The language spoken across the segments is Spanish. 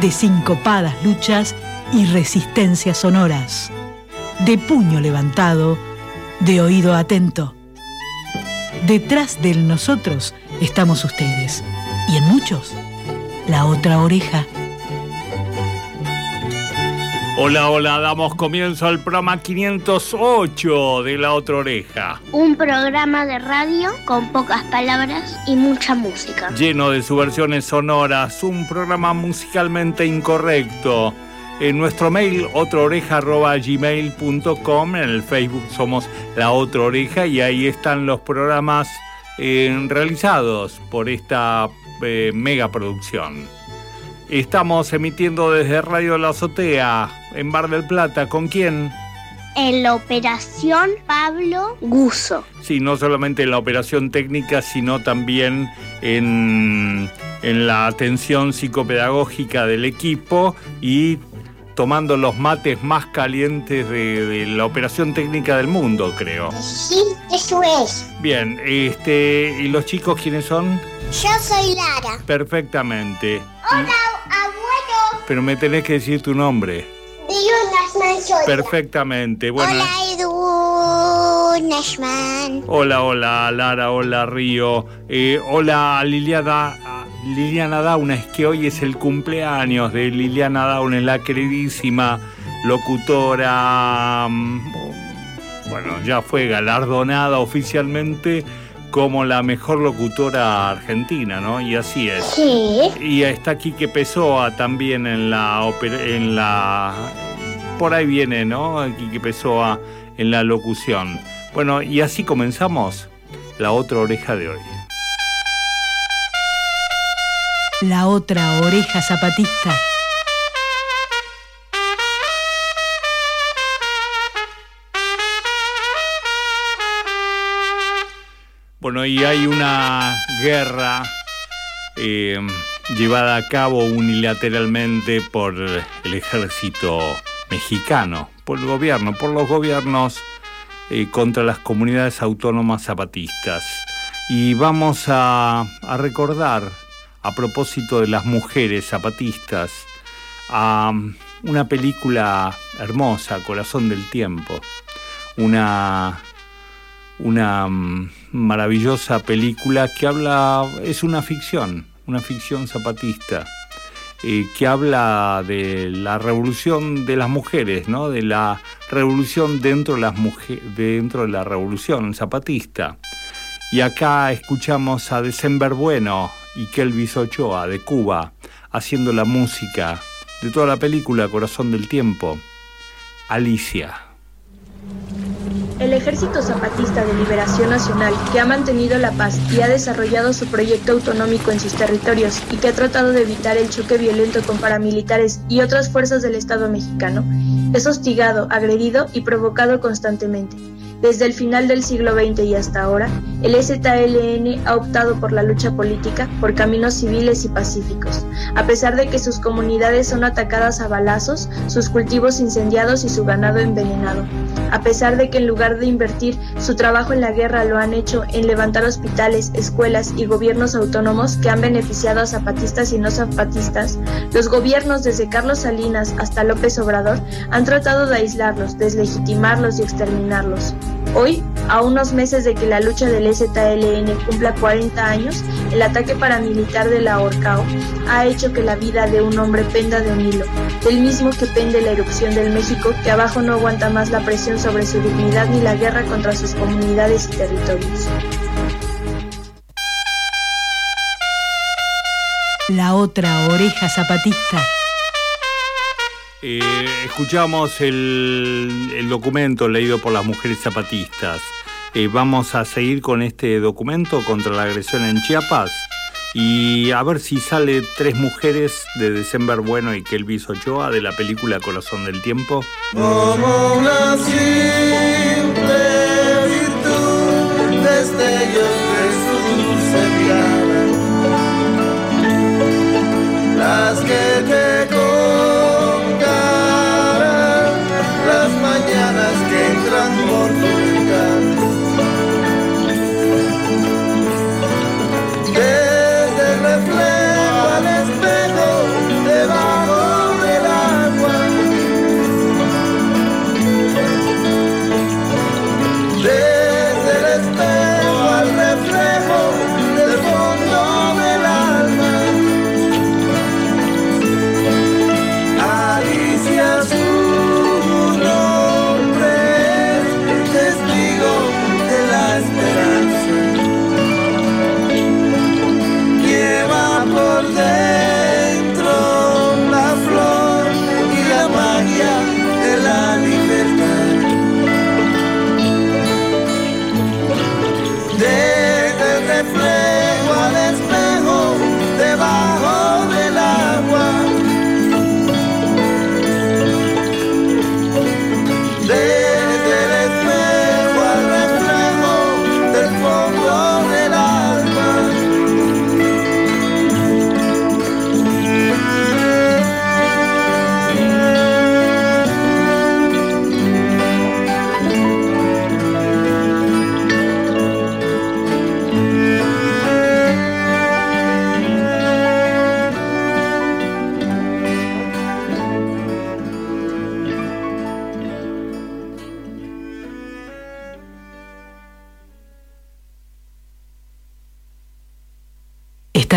de sincopadas luchas y resistencias sonoras, de puño levantado, de oído atento. Detrás del nosotros estamos ustedes y en muchos, la otra oreja. Hola, hola, damos comienzo al programa 508 de La Otra Oreja. Un programa de radio con pocas palabras y mucha música. Lleno de subversiones sonoras, un programa musicalmente incorrecto. En nuestro mail, otraoreja.gmail.com, en el Facebook somos La Otra Oreja y ahí están los programas eh, realizados por esta eh, mega producción. Estamos emitiendo desde Radio La Azotea, en Bar del Plata. ¿Con quién? En la operación Pablo Guso. Sí, no solamente en la operación técnica, sino también en, en la atención psicopedagógica del equipo y tomando los mates más calientes de, de, la operación técnica del mundo, creo. Sí, eso es. Bien, este, ¿y los chicos quiénes son? Yo soy Lara. Perfectamente. Hola. Pero me tenés que decir tu nombre. Perfectamente. Bueno, Hola, Edu Nashman. Hola, hola, Lara, hola, Río. Eh, hola, Liliana, Liliana Dauna. Es que hoy es el cumpleaños de Liliana Dauna, la queridísima locutora. mm, Bueno, ya fue galardonada oficialmente como la mejor locutora argentina, ¿no? Y así es. Sí. Y está Quique Pessoa también en la en la por ahí viene, ¿no? Quique Pessoa en la locución. Bueno, y así comenzamos la otra oreja de hoy. La otra oreja zapatista. Bueno, y hay una guerra eh, llevada a cabo unilateralmente por el ejército mexicano, por el gobierno, por los gobiernos eh, contra las comunidades autónomas zapatistas. Y vamos a, a recordar, a propósito de las mujeres zapatistas, a una película hermosa, Corazón del Tiempo, una una mm, maravillosa película que habla, es una ficción, una ficción zapatista, eh, que habla de la revolución de las mujeres, ¿no? de la revolución dentro de, las mujeres, dentro de la revolución zapatista. Y acá escuchamos a December Bueno y Kelvis Ochoa de Cuba haciendo la música de toda la película Corazón del Tiempo. Alicia. El Ejército Zapatista de Liberación Nacional, que ha mantenido la paz y ha desarrollado su proyecto autonómico en sus territorios y que ha tratado de evitar el choque violento con paramilitares y otras fuerzas del Estado mexicano, es hostigado, agredido y provocado constantemente. Desde el final del siglo XX y hasta ahora, el ZLN ha optado por la lucha política por caminos civiles y pacíficos, a pesar de que sus comunidades son atacadas a balazos, sus cultivos incendiados y su ganado envenenado, a pesar de que en lugar de invertir su trabajo en la guerra lo han hecho en levantar hospitales, escuelas y gobiernos autónomos que han beneficiado a zapatistas y no zapatistas, los gobiernos desde Carlos Salinas hasta López Obrador han tratado de aislarlos, deslegitimarlos y exterminarlos. Hoy, a unos meses de que la lucha del ZLN cumpla 40 años, el ataque paramilitar de la Orcao ha hecho que la vida de un hombre penda de un hilo, del mismo que pende la erupción del México que abajo no aguanta más la presión sobre su dignidad ni la guerra contra sus comunidades y territorios. La otra oreja zapatista. Eh, escuchamos el, documento leído por las mujeres zapatistas. Eh, vamos a seguir con este documento contra la agresión en Chiapas. Y a ver si sale Tres Mujeres de December Bueno y Kelvis Ochoa de la película Corazón del Tiempo. Como una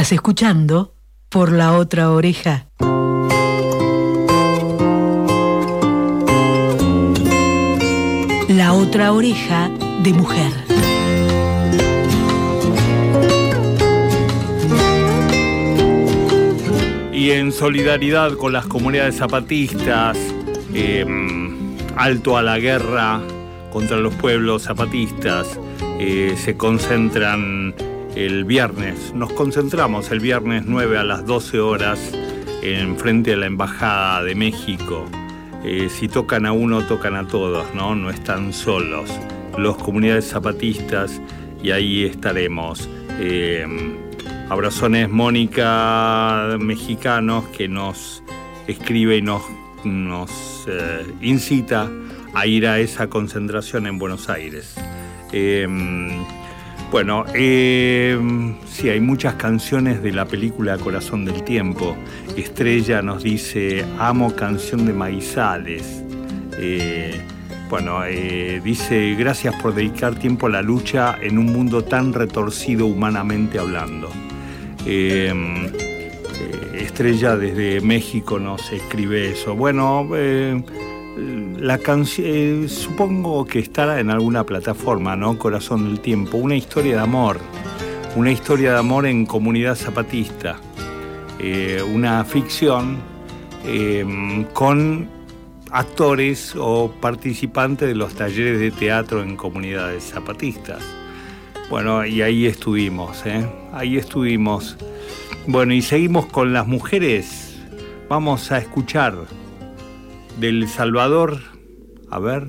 Estás escuchando por la otra oreja. La otra oreja de mujer. Y en solidaridad con las comunidades zapatistas, eh, alto a la guerra contra los pueblos zapatistas, eh, se concentran el viernes, nos concentramos el viernes 9 a las 12 horas en frente a la Embajada de México. Eh, si tocan a uno, tocan a todos, ¿no? No están solos. Los comunidades zapatistas y ahí estaremos. Eh, abrazones Mónica Mexicanos que nos escribe y nos, eh, incita a ir a esa concentración en Buenos Aires. Bueno, eh, sí, hay muchas canciones de la película Corazón del Tiempo. Estrella nos dice, amo canción de Maizales. Eh, bueno, eh, dice, gracias por dedicar tiempo a la lucha en un mundo tan retorcido humanamente hablando. Eh, eh, Estrella desde México nos escribe eso. Bueno, la canción, supongo que estará en alguna plataforma, ¿no? Corazón del Tiempo, una historia de amor, una historia de amor en comunidad zapatista, Eh, una ficción eh, con actores o participantes de los talleres de teatro en comunidades zapatistas. Bueno, y ahí estuvimos, ¿eh? Ahí estuvimos. Bueno, y seguimos con las mujeres. Vamos a escuchar del Salvador. A ver.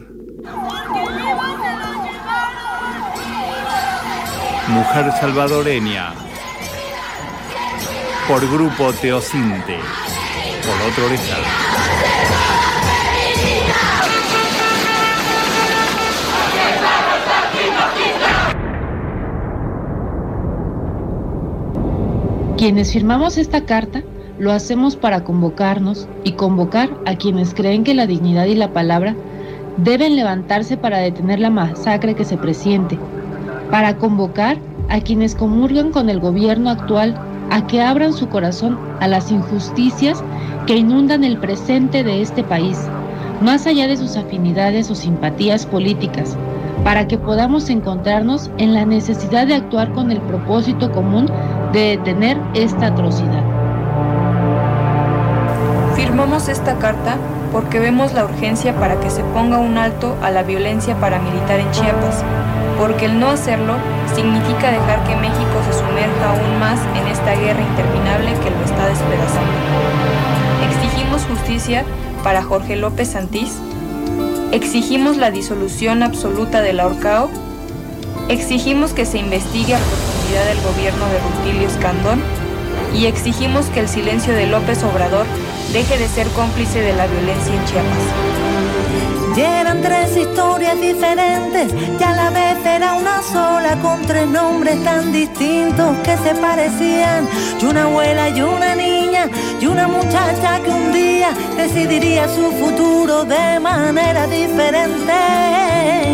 Mujer salvadoreña. Por grupo Teocinte. Por la otra. Quienes firmamos esta carta lo hacemos para convocarnos y convocar a quienes creen que la dignidad y la palabra deben levantarse para detener la masacre que se presiente, para convocar a quienes comulgan con el gobierno actual a que abran su corazón a las injusticias que inundan el presente de este país, más allá de sus afinidades o simpatías políticas, para que podamos encontrarnos en la necesidad de actuar con el propósito común de detener esta atrocidad. Firmamos esta carta porque vemos la urgencia para que se ponga un alto a la violencia paramilitar en Chiapas, porque el no hacerlo significa dejar que México se sumerja aún más en esta guerra interminable que lo está despedazando. Exigimos justicia para Jorge López Santís, exigimos la disolución absoluta del ahorcao, exigimos que se investigue a profundidad el gobierno de Rutilio Escandón. Y exigimos que el silencio de López Obrador deje de ser cómplice de la violencia en Chiapas. Y eran tres historias diferentes y a la vez era una sola con tres nombres tan distintos que se parecían. Y una abuela y una niña y una muchacha que un día decidiría su futuro de manera diferente.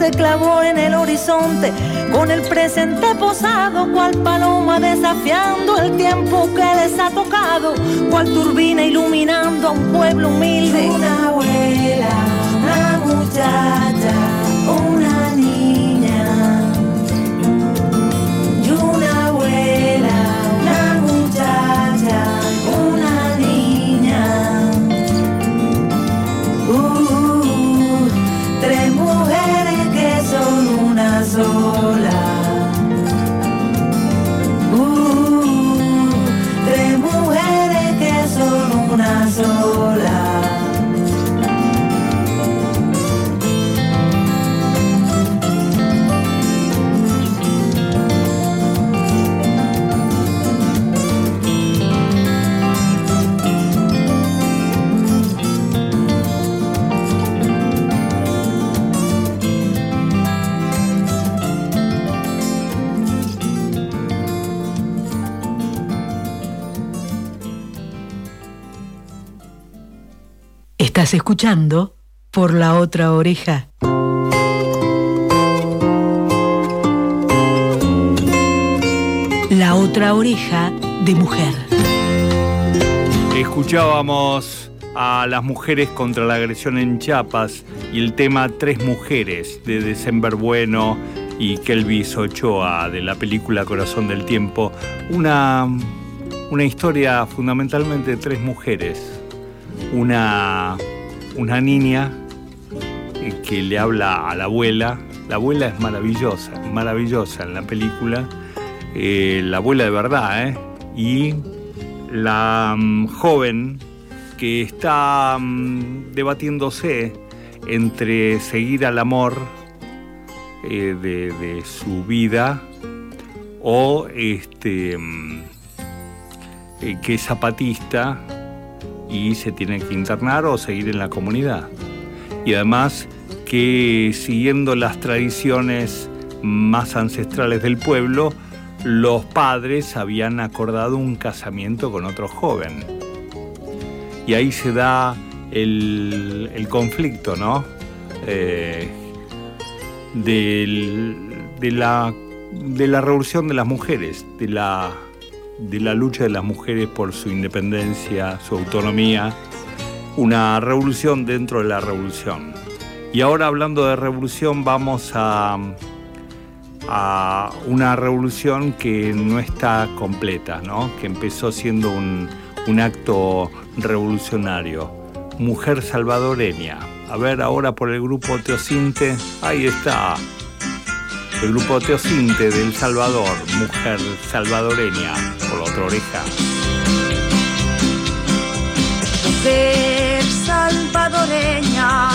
Se clavó en el horizonte, con el presente posado, cual paloma desafiando el tiempo que les ha tocado, cual turbina iluminando a un pueblo humilde. Una abuela, una muchacha, una Escuchando por la otra oreja. La otra oreja de mujer. Escuchábamos a las mujeres contra la agresión en Chiapas y el tema Tres Mujeres de December Bueno y Kelvis Ochoa de la película Corazón del Tiempo. Una, una historia fundamentalmente de tres mujeres una, una niña que le habla a la abuela. La abuela es maravillosa, maravillosa en la película. Eh, la abuela de verdad, ¿eh? Y la mm, joven que está mm, debatiéndose entre seguir al amor eh, de, su vida o este mm, eh, que es zapatista y se tiene que internar o seguir en la comunidad. Y además que siguiendo las tradiciones más ancestrales del pueblo, los padres habían acordado un casamiento con otro joven. Y ahí se da el, conflicto, ¿no? Eh, de, la, de la revolución de las mujeres, de la de la lucha de las mujeres por su independencia, su autonomía, una revolución dentro de la revolución. Y ahora hablando de revolución vamos a, a una revolución que no está completa, ¿no? que empezó siendo un, un acto revolucionario. Mujer salvadoreña. A ver ahora por el grupo Teocinte, ahí está, el grupo Teocinte del Salvador, mujer salvadoreña, por otra oreja. Mujer salvadoreña,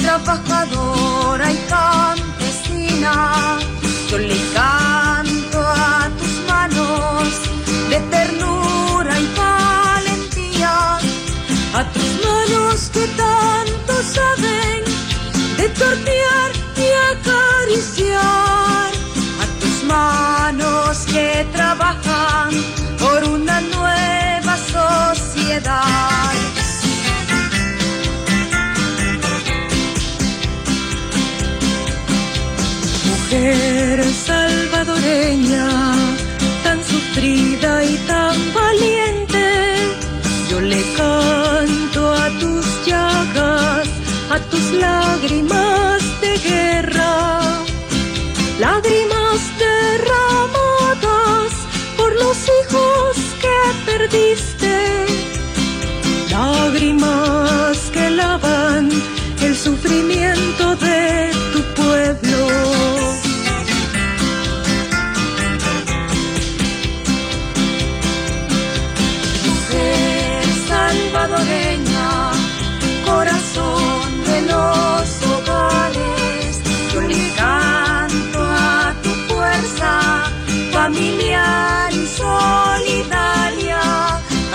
trabajadora y campesina. Yo le canto a tus manos de ternura y valentía, a tus manos que tanto saben de tortear trabajan por una nueva sociedad. Mujer salvadoreña, tan sufrida y tan valiente, yo le canto a tus llagas, a tus lágrimas de guerra, lágrimas These.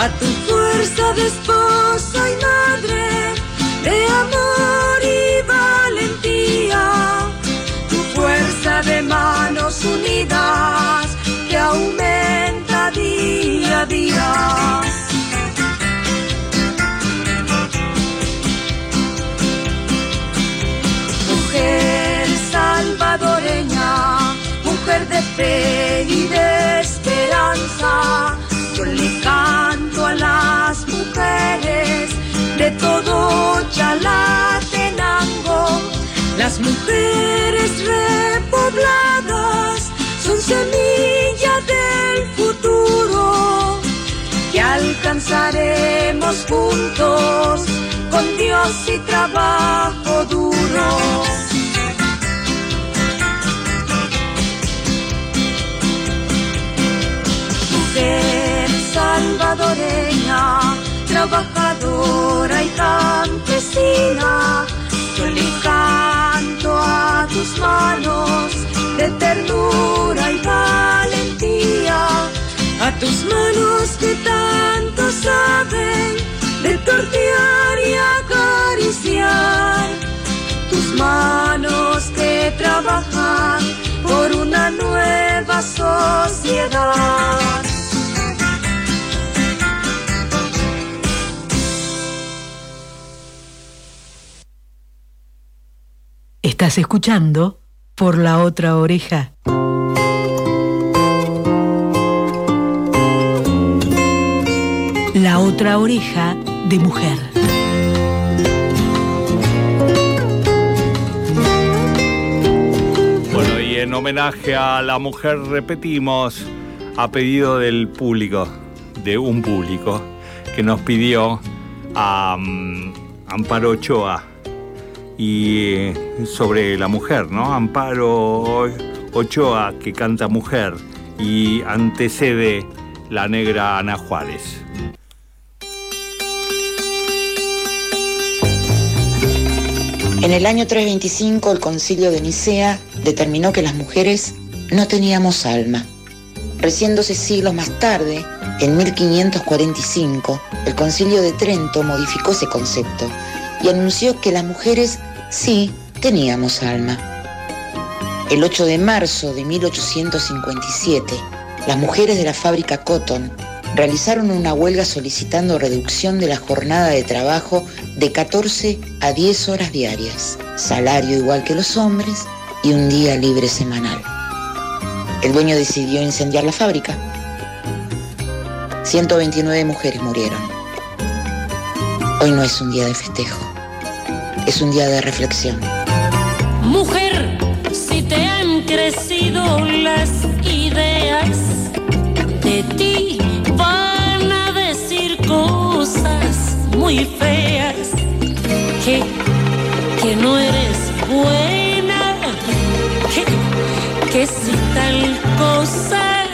Tu fuerza de esposa y madre, de amor y valentía, tu fuerza de manos unidas que aumenta día a día. Mujer salvadoreña, mujer de fe y de esperanza, yo le las mujeres de todo Chalatenango. Las mujeres repobladas son semilla del futuro que alcanzaremos juntos con Dios y trabajo duro. Mujer salvadoreña, trabajadora y campesina, yo le canto a tus manos de ternura y valentía, a tus manos que tanto saben de tortear y acariciar, tus manos que trabajan por una nueva sociedad. Estás escuchando por la otra oreja. La otra oreja de mujer. Bueno, y en homenaje a la mujer repetimos a pedido del público, de un público, que nos pidió a Amparo Ochoa y eh, sobre la mujer, ¿no? Amparo Ochoa que canta mujer y antecede la negra Ana Juárez. En el año 325 el concilio de Nicea determinó que las mujeres no teníamos alma. Recién 12 siglos más tarde, en 1545, el concilio de Trento modificó ese concepto y anunció que las mujeres sí teníamos alma. El 8 de marzo de 1857, las mujeres de la fábrica Cotton realizaron una huelga solicitando reducción de la jornada de trabajo de 14 a 10 horas diarias, salario igual que los hombres y un día libre semanal. El dueño decidió incendiar la fábrica. 129 mujeres murieron. Hoy no es un día de festejo, es un día de reflexión. Mujer, si te han crecido las ideas, de ti van a decir cosas muy feas, que, que no eres buena, que, que si tal cosa,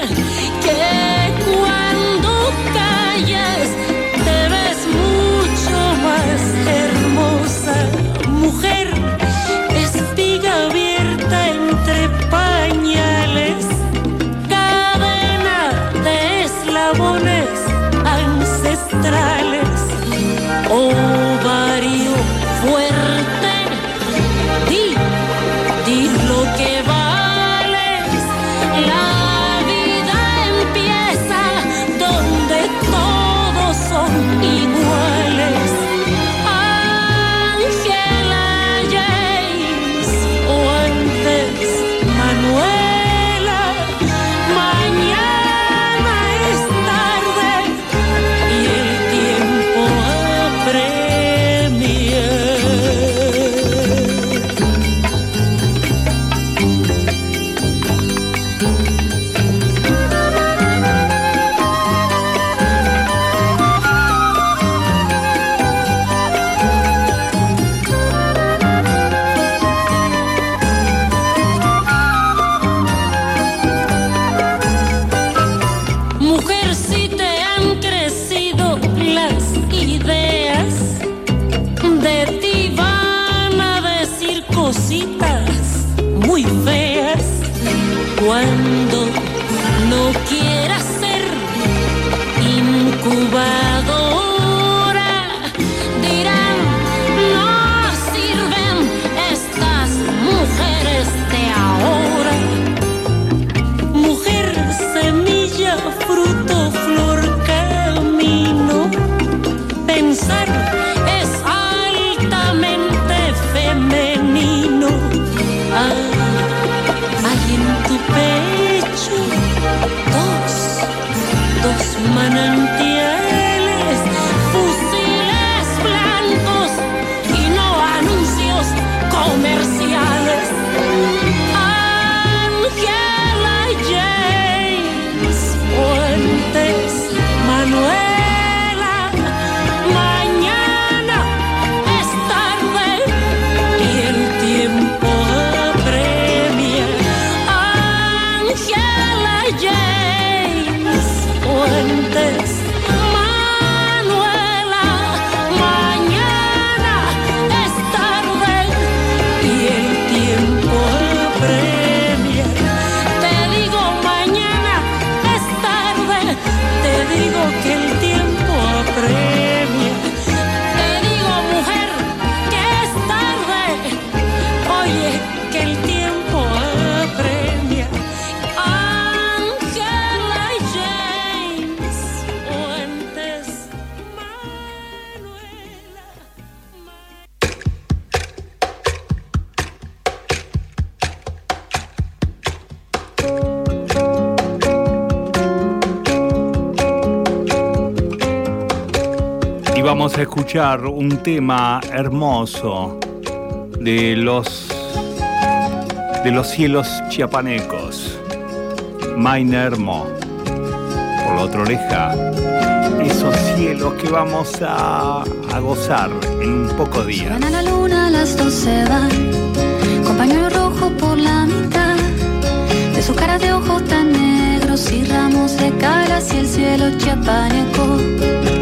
When Y vamos a escuchar un tema hermoso de los de los cielos chiapanecos. Mainermo. Por la otra oreja. Esos cielos que vamos a, a gozar en un poco días. Van a la luna, las dos se van, con pañuelo rojo por la mitad, de sus caras de ojos tan negros y ramos de calas y el cielo chiapaneco.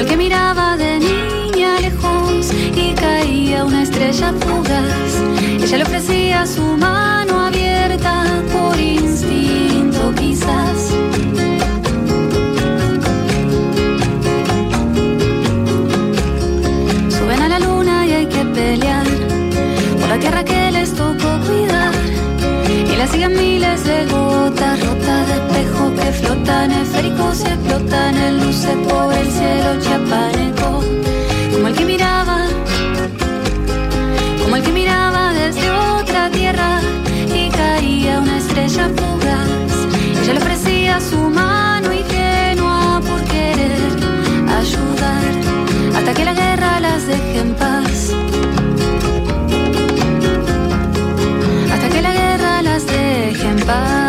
El que miraba de niña lejos y caía una estrella fugaz. Ella le ofrecía su mano abierta por instinto quizás. Suben a la luna y hay que pelear por la tierra que les tocó cuidar. Y la siguen miles de gotas rotas de esféricos y explotan en luces por el cielo chiapaneco. Como el que miraba, como el que miraba desde otra tierra y caía una estrella fugaz. Ella le ofrecía su mano ingenua por querer ayudar hasta que la guerra las deje en paz. Hasta que la guerra las deje en paz.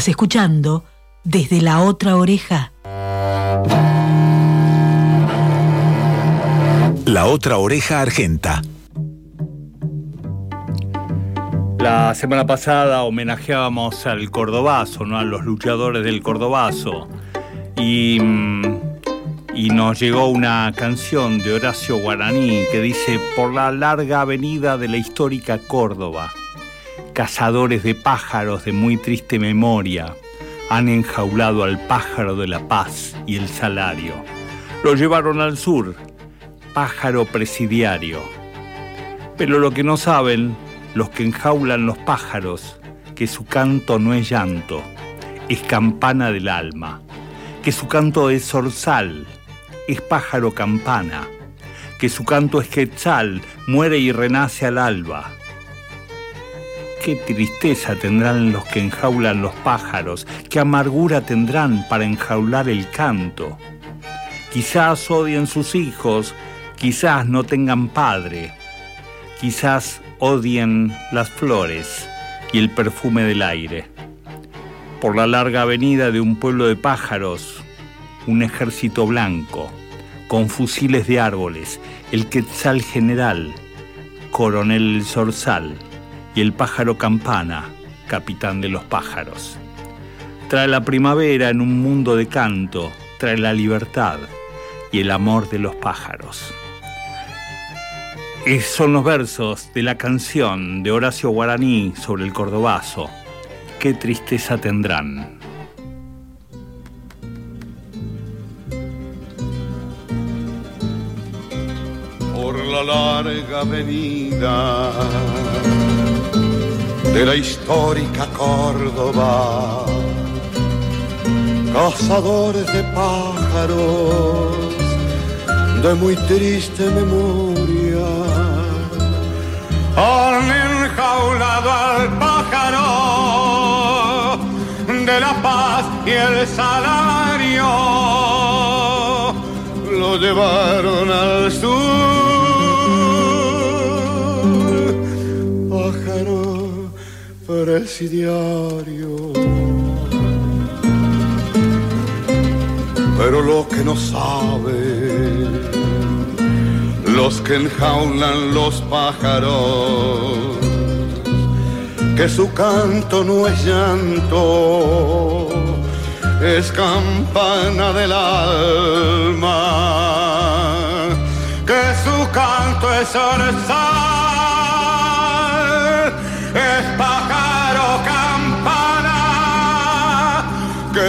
Estás escuchando desde la otra oreja. La otra oreja argenta. La semana pasada homenajeábamos al Cordobazo, ¿no? a los luchadores del Cordobazo. Y, mm, y nos llegó una canción de Horacio Guaraní que dice, por la larga avenida de la histórica Córdoba, cazadores de pájaros de muy triste memoria han enjaulado al pájaro de la paz y el salario. Lo llevaron al sur, pájaro presidiario. Pero lo que no saben los que enjaulan los pájaros, que su canto no es llanto, es campana del alma. que su canto es zorzal, es pájaro campana, que su canto es quetzal, muere y renace al alba. Qué tristeza tendrán los que enjaulan los pájaros, qué amargura tendrán para enjaular el canto. Quizás odien sus hijos, quizás no tengan padre, quizás odien las flores y el perfume del aire. Por la larga avenida de un pueblo de pájaros, un ejército blanco, con fusiles de árboles, el quetzal general, coronel el zorzal y el pájaro campana, capitán de los pájaros. Trae la primavera en un mundo de canto, trae la libertad y el amor de los pájaros. Esos son los versos de la canción de Horacio Guaraní sobre el cordobazo. Qué tristeza tendrán. Por la larga avenida de la histórica Córdoba, cazadores de pájaros de muy triste memoria. Han enjaulado al pájaro de la paz y el salario. Lo llevaron al sur presidiario pero lo que no saben los que enjaulan los pájaros, que su canto no es llanto, es campana del alma, que su canto es orzal,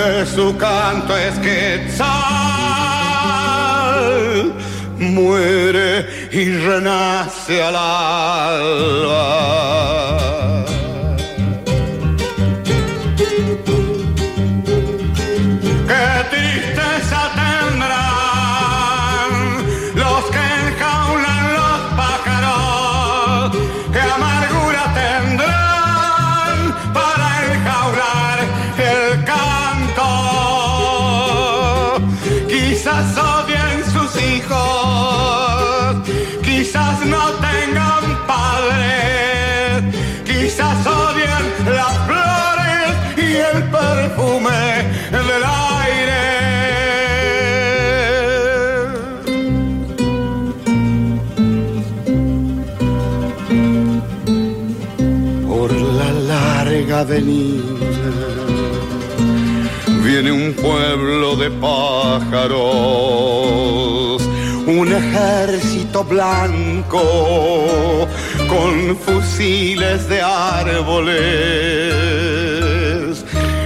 que su canto es quetzal muere y renace al alba. Quizás odien sus hijos, quizás no tengan padres, quizás odien las flores y el perfume del aire. Por la larga avenida viene un pueblo de pájaros, un ejército blanco con fusiles de árboles.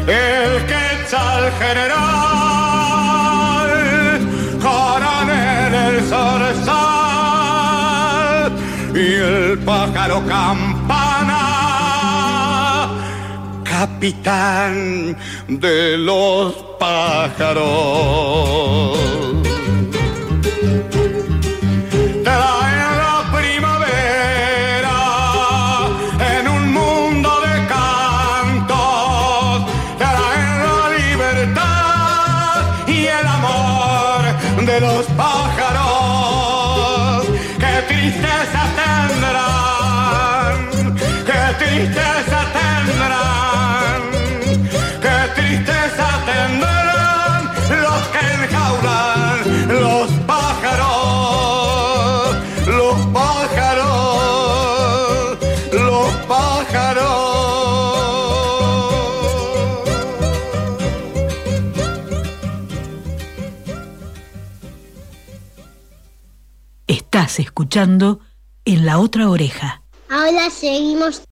El quetzal general, coronel el zorzal y el pájaro campana capitán de los pájaros. Escuchando en la otra oreja. Ahora seguimos